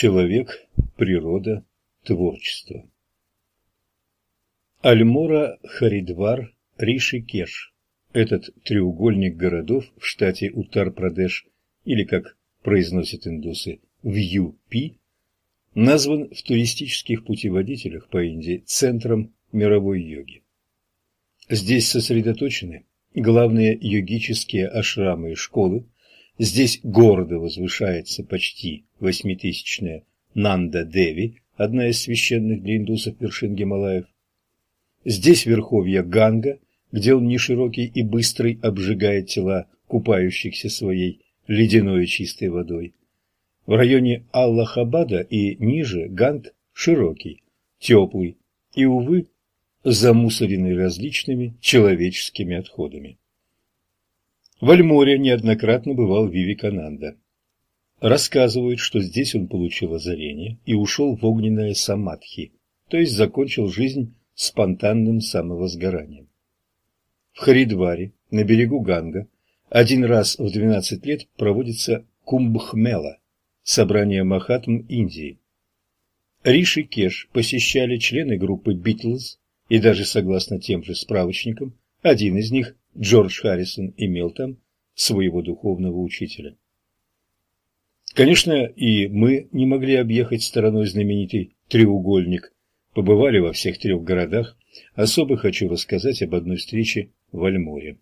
Человек, природа, творчество. Альмора, Харидвар, Ришикеш. Этот треугольник городов в штате Уттар-Прадеш, или, как произносят индусы, в Ю-Пи, назван в туристических путеводителях по Индии центром мировой йоги. Здесь сосредоточены главные йогические ашрамы и школы, здесь гордо возвышается почти восьмитысячная Нанда-Деви, одна из священных для индусов вершин Гималаев. Здесь верховья Ганга, где он не широкий и быстрый обжигает тела купающихся своей ледяной чистой водой. В районе Аллахабада и ниже Ганг широкий, теплый и, увы, замусоренный различными человеческими отходами. В Альморе неоднократно бывал Вивикананда. Рассказывают, что здесь он получил озарение и ушел в огненное самадхи, то есть закончил жизнь спонтанным самовозгоранием. В Харидваре, на берегу Ганга, один раз в 12 лет проводится Кумбхмела – собрание Махатм Индии. Риши Кеш посещали члены группы Битлз, и даже согласно тем же справочникам, один из них, Джордж Харрисон, имел там своего духовного учителя. Конечно, и мы не могли объехать стороной знаменитый треугольник. Побывали во всех трех городах. Особо хочу рассказать об одной встрече в Альморе.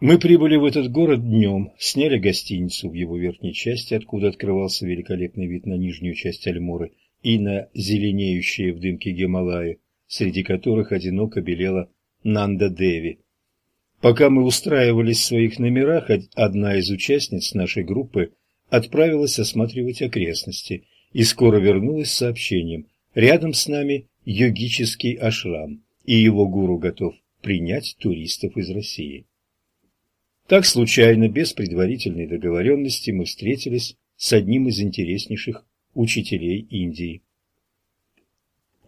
Мы прибыли в этот город днем, сняли гостиницу в его верхней части, откуда открывался великолепный вид на нижнюю часть Альморы и на зеленеющие в дымке Гималаи, среди которых одиноко белела Нанда-Деви, Пока мы устраивались в своих номерах, одна из участниц нашей группы отправилась осматривать окрестности и скоро вернулась с сообщением. Рядом с нами йогический ашрам, и его гуру готов принять туристов из России. Так случайно, без предварительной договоренности, мы встретились с одним из интереснейших учителей Индии.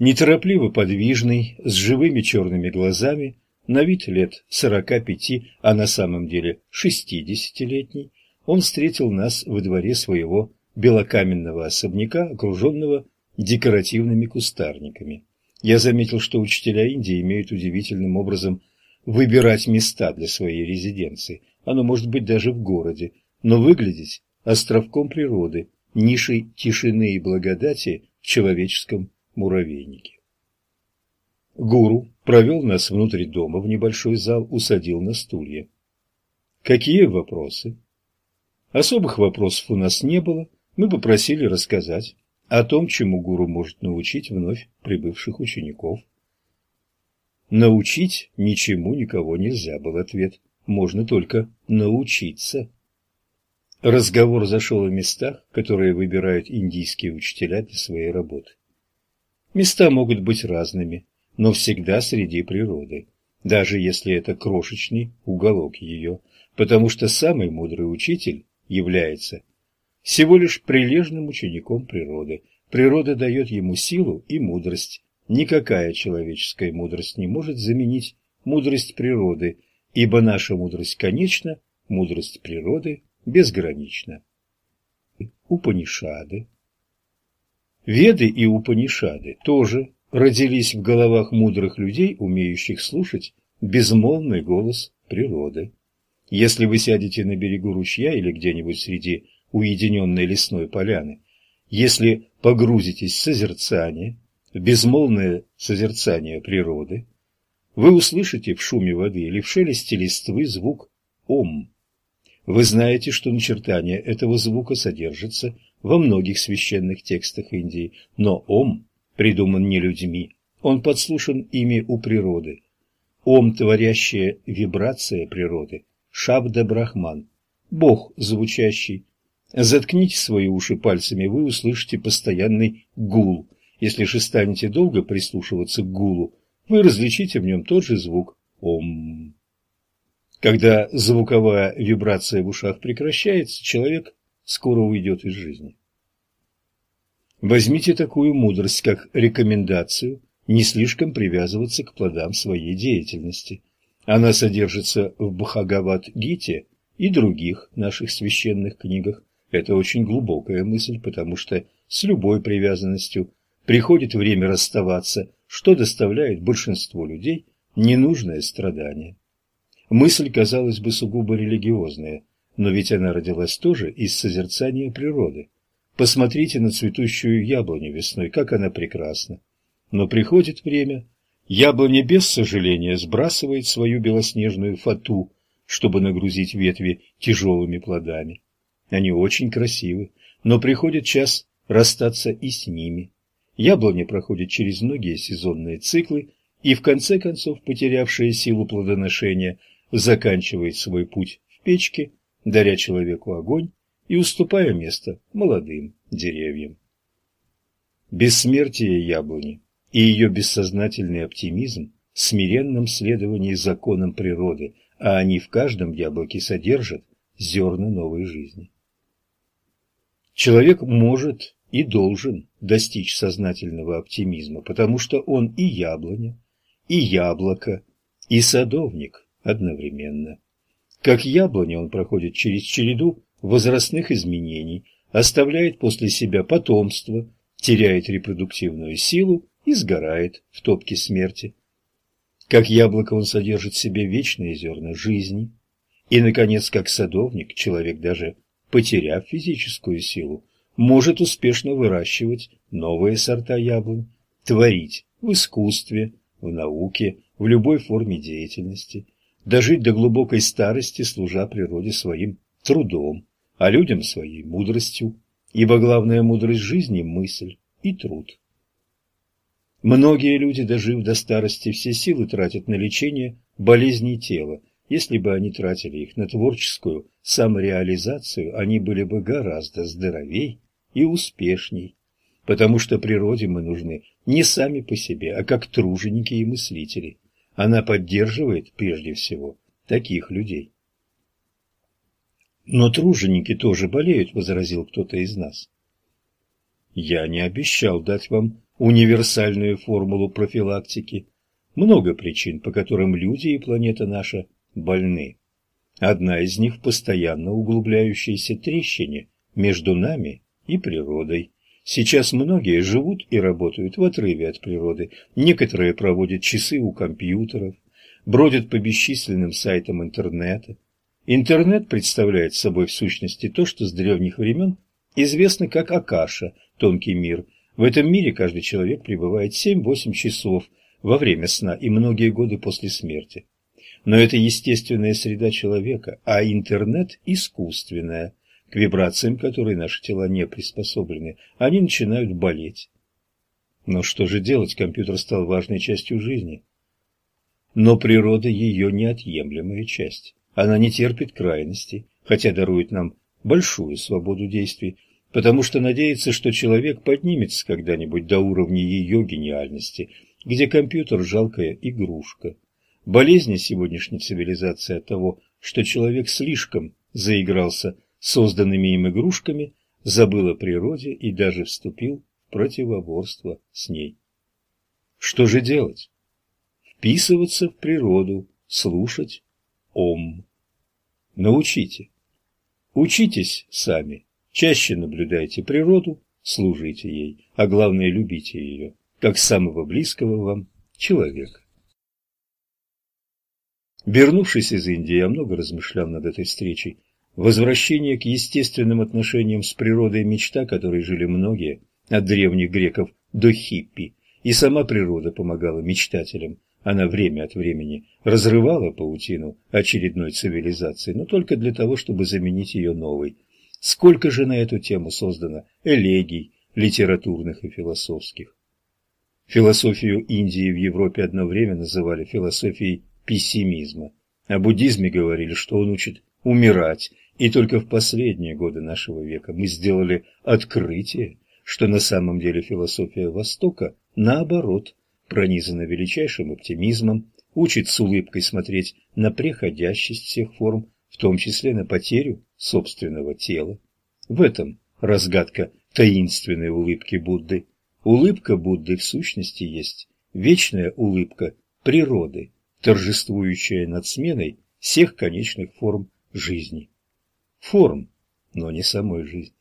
Неторопливо подвижный, с живыми черными глазами, на вид лет сорока пяти, а на самом деле шестидесятилетний, он встретил нас во дворе своего белокаменного особняка, окруженного декоративными кустарниками. Я заметил, что учителя Индии имеют удивительным образом выбирать места для своей резиденции. Оно может быть даже в городе, но выглядеть островком природы, нишей тишины и благодати в человеческом муравейнике. Гуру провел нас внутрь дома в небольшой зал, усадил на стулья. Какие вопросы? Особых вопросов у нас не было. Мы попросили рассказать о том, чему гуру может научить вновь прибывших учеников. Научить ничему никого нельзя, был ответ. Можно только научиться. Разговор зашел о местах, которые выбирают индийские учителя для своей работы. Места могут быть разными, но всегда среди природы, даже если это крошечный уголок ее, потому что самый мудрый учитель является всего лишь прилежным учеником природы. Природа дает ему силу и мудрость. Никакая человеческая мудрость не может заменить мудрость природы, ибо наша мудрость конечна, мудрость природы безгранична. Упанишады Веды и Упанишады тоже родились в головах мудрых людей, умеющих слушать безмолвный голос природы. Если вы сядете на берегу ручья или где-нибудь среди уединенной лесной поляны, если погрузитесь в созерцание, в безмолвное созерцание природы, вы услышите в шуме воды или в шелесте листвы звук «Ом». Вы знаете, что начертание этого звука содержится во многих священных текстах Индии, но «Ом» придуман не людьми, он подслушан ими у природы. Ом, творящая вибрация природы, Шабда Брахман, Бог звучащий. Заткните свои уши пальцами, вы услышите постоянный гул. Если же станете долго прислушиваться к гулу, вы различите в нем тот же звук Ом. Когда звуковая вибрация в ушах прекращается, человек скоро уйдет из жизни. Возьмите такую мудрость, как рекомендацию не слишком привязываться к плодам своей деятельности. Она содержится в Бхагават-гите и других наших священных книгах. Это очень глубокая мысль, потому что с любой привязанностью приходит время расставаться, что доставляет большинству людей ненужное страдание. Мысль, казалось бы, сугубо религиозная, но ведь она родилась тоже из созерцания природы. Посмотрите на цветущую яблоню весной, как она прекрасна. Но приходит время, яблоня без сожаления сбрасывает свою белоснежную фату, чтобы нагрузить ветви тяжелыми плодами. Они очень красивы, но приходит час расстаться и с ними. Яблоня проходит через многие сезонные циклы и, в конце концов, потерявшая силу плодоношения, заканчивает свой путь в печке, даря человеку огонь и уступая место молодым деревьям. Бессмертие яблони и ее бессознательный оптимизм в смиренном следовании законам природы, а они в каждом яблоке содержат зерна новой жизни. Человек может и должен достичь сознательного оптимизма, потому что он и яблоня, и яблоко, и садовник одновременно. Как яблоня он проходит через череду возрастных изменений, оставляет после себя потомство, теряет репродуктивную силу и сгорает в топке смерти. Как яблоко он содержит в себе вечные зерна жизни. И, наконец, как садовник, человек даже потеряв физическую силу, может успешно выращивать новые сорта яблонь, творить в искусстве, в науке, в любой форме деятельности, дожить до глубокой старости, служа природе своим трудом, а людям своей мудростью, ибо главная мудрость жизни – мысль и труд. Многие люди, дожив до старости, все силы тратят на лечение болезней тела – если бы они тратили их на творческую самореализацию, они были бы гораздо здоровей и успешней, потому что природе мы нужны не сами по себе, а как труженики и мыслители. Она поддерживает прежде всего таких людей. Но труженики тоже болеют, возразил кто-то из нас. Я не обещал дать вам универсальную формулу профилактики. Много причин, по которым люди и планета наша больны. Одна из них в постоянно углубляющейся трещине между нами и природой. Сейчас многие живут и работают в отрыве от природы, некоторые проводят часы у компьютеров, бродят по бесчисленным сайтам интернета. Интернет представляет собой в сущности то, что с древних времен известно как Акаша, тонкий мир. В этом мире каждый человек пребывает 7-8 часов во время сна и многие годы после смерти. Но это естественная среда человека, а интернет – искусственная, к вибрациям которой наши тела не приспособлены. Они начинают болеть. Но что же делать? Компьютер стал важной частью жизни. Но природа ее неотъемлемая часть. Она не терпит крайностей, хотя дарует нам большую свободу действий, потому что надеется, что человек поднимется когда-нибудь до уровня ее гениальности, где компьютер – жалкая игрушка. Болезни сегодняшней цивилизации от того, что человек слишком заигрался созданными им игрушками, забыл о природе и даже вступил в противоборство с ней. Что же делать? Вписываться в природу, слушать Ом. Научите. Учитесь сами, чаще наблюдайте природу, служите ей, а главное любите ее, как самого близкого вам человека. Вернувшись из Индии, я много размышлял над этой встречей. Возвращение к естественным отношениям с природой – мечта, которой жили многие, от древних греков до хиппи. И сама природа помогала мечтателям. Она время от времени разрывала паутину очередной цивилизации, но только для того, чтобы заменить ее новой. Сколько же на эту тему создано элегий, литературных и философских. Философию Индии в Европе одно время называли философией пессимизма. О буддизме говорили, что он учит умирать, и только в последние годы нашего века мы сделали открытие, что на самом деле философия Востока, наоборот, пронизана величайшим оптимизмом, учит с улыбкой смотреть на преходящесть всех форм, в том числе на потерю собственного тела. В этом разгадка таинственной улыбки Будды. Улыбка Будды в сущности есть вечная улыбка природы, торжествующая над сменой всех конечных форм жизни. Форм, но не самой жизни.